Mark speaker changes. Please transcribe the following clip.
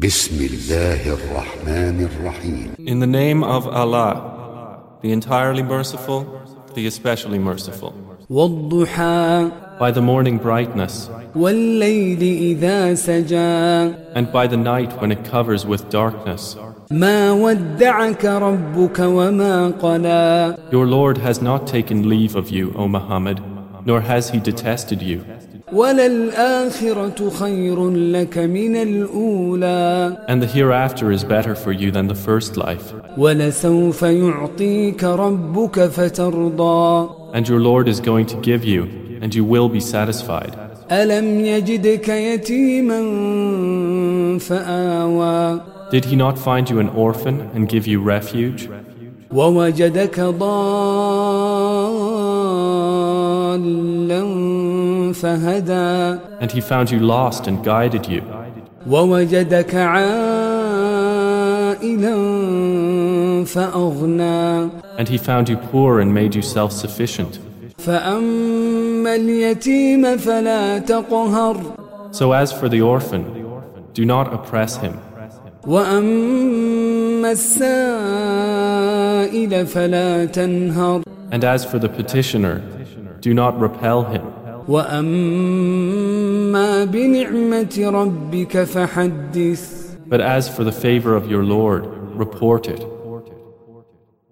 Speaker 1: In the name of Allah, the entirely merciful, the especially merciful. By the morning brightness. And by the night when it covers with darkness. Your Lord has not taken leave of you, O Muhammad, nor has he detested you.
Speaker 2: وللآخرة خير لك من الأولى
Speaker 1: And the hereafter is better for you than the first life.
Speaker 2: ولسوف يعطيك ربك فترضى
Speaker 1: And your Lord is going to give you, and you will be satisfied.
Speaker 2: ألم يجدك يتيما فآوى
Speaker 1: Did he not find you an orphan and give you refuge?
Speaker 2: ووجدك ضالا فهدى
Speaker 1: And he found you lost and guided you.
Speaker 2: ووجدك عائلا فأغنى
Speaker 1: And he found you poor and made you self sufficient.
Speaker 2: فأما اليتيم فلا تقهر
Speaker 1: So as for the orphan, do not oppress him.
Speaker 2: وأما السائل فلا تنهر
Speaker 1: And as for the petitioner, do not repel him. But as for the favor of your Lord, report it.